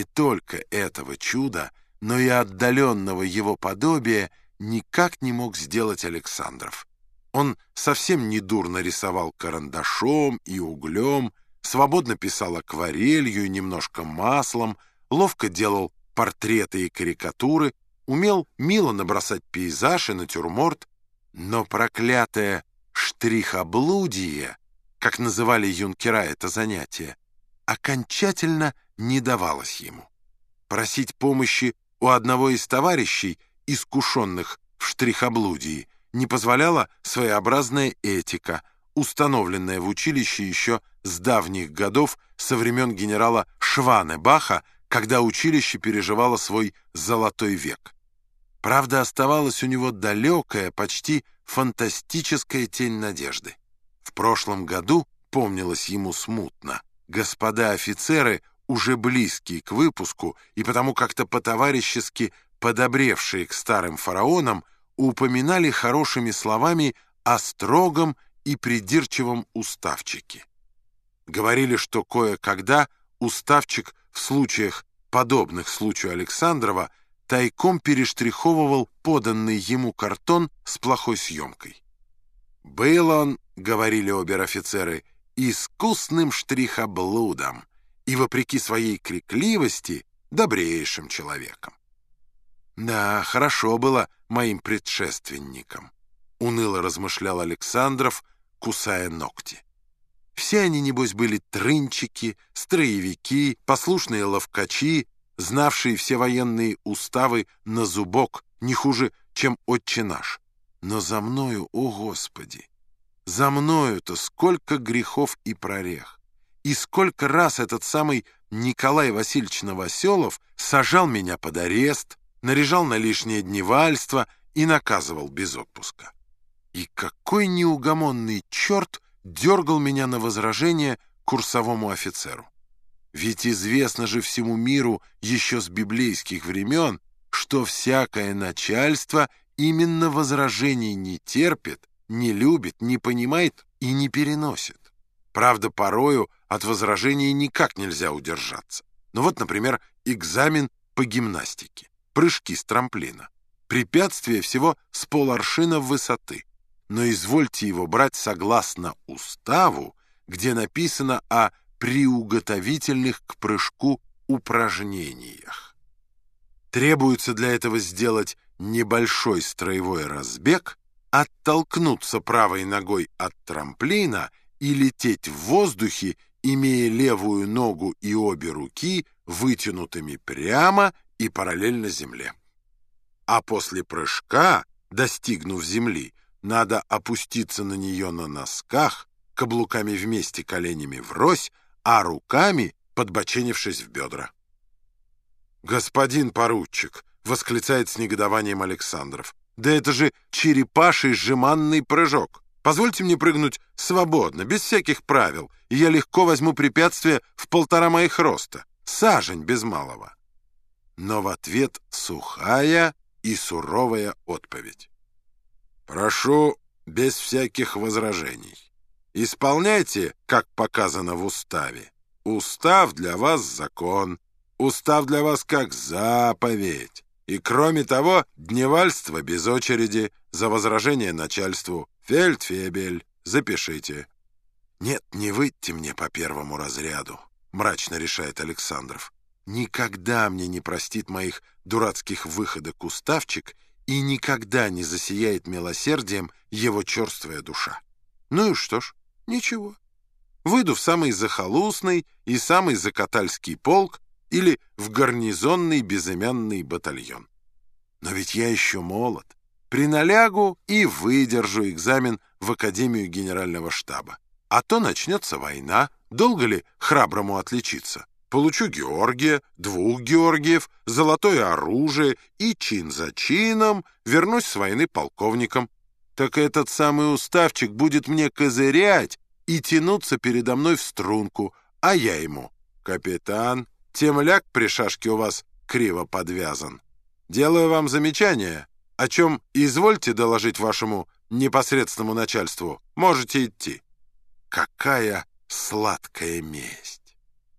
Не только этого чуда, но и отдаленного его подобия никак не мог сделать Александров. Он совсем недурно рисовал карандашом и углем, свободно писал акварелью и немножко маслом, ловко делал портреты и карикатуры, умел мило набросать пейзаж и натюрморт, но проклятое штрихоблудие, как называли юнкера это занятие, окончательно не давалось ему. Просить помощи у одного из товарищей, искушенных в штрихоблудии, не позволяла своеобразная этика, установленная в училище еще с давних годов со времен генерала Шванебаха, когда училище переживало свой золотой век. Правда, оставалась у него далекая, почти фантастическая тень надежды. В прошлом году, помнилось ему смутно, господа офицеры, уже близкие к выпуску и потому как-то по-товарищески подобревшие к старым фараонам, упоминали хорошими словами о строгом и придирчивом уставчике. Говорили, что кое-когда уставчик в случаях, подобных случаю Александрова, тайком перештриховывал поданный ему картон с плохой съемкой. Был он, говорили обер-офицеры, искусным штрихоблудом и, вопреки своей крикливости, добрейшим человеком. Да, хорошо было моим предшественникам, уныло размышлял Александров, кусая ногти. Все они, небось, были трынчики, строевики, послушные ловкачи, знавшие все военные уставы на зубок, не хуже, чем отче наш. Но за мною, о Господи, за мною-то сколько грехов и прорех. И сколько раз этот самый Николай Васильевич Новоселов сажал меня под арест, наряжал на лишнее дневальство и наказывал без отпуска. И какой неугомонный черт дергал меня на возражение курсовому офицеру. Ведь известно же всему миру еще с библейских времен, что всякое начальство именно возражений не терпит, не любит, не понимает и не переносит. Правда, порою от возражений никак нельзя удержаться. Ну вот, например, экзамен по гимнастике, прыжки с трамплина. Препятствие всего с поларшина высоты. Но извольте его брать согласно уставу, где написано о приуготовительных к прыжку упражнениях. Требуется для этого сделать небольшой строевой разбег, оттолкнуться правой ногой от трамплина и лететь в воздухе, имея левую ногу и обе руки вытянутыми прямо и параллельно земле. А после прыжка, достигнув земли, надо опуститься на нее на носках, каблуками вместе коленями врозь, а руками подбоченившись в бедра. «Господин поручик!» — восклицает с негодованием Александров. «Да это же черепаший сжиманный прыжок! Позвольте мне прыгнуть свободно, без всяких правил, и я легко возьму препятствие в полтора моих роста, сажень без малого». Но в ответ сухая и суровая отповедь. «Прошу без всяких возражений. Исполняйте, как показано в уставе. Устав для вас закон, устав для вас как заповедь. И кроме того, дневальство без очереди, за возражение начальству. Фельдфебель, запишите». «Нет, не выйти мне по первому разряду», — мрачно решает Александров. «Никогда мне не простит моих дурацких выходок уставчик и никогда не засияет милосердием его черствая душа. Ну и что ж, ничего. Выйду в самый захолустный и самый закатальский полк или в гарнизонный безымянный батальон. Но ведь я еще молод. Приналягу и выдержу экзамен в Академию Генерального штаба. А то начнется война, долго ли храброму отличиться? Получу Георгия, двух Георгиев, золотое оружие и чин за чином вернусь с войны полковником. Так этот самый уставчик будет мне козырять и тянуться передо мной в струнку, а я ему. Капитан, темляк при шашке у вас криво подвязан. Делаю вам замечание, о чем извольте доложить вашему непосредственному начальству. Можете идти. Какая сладкая месть!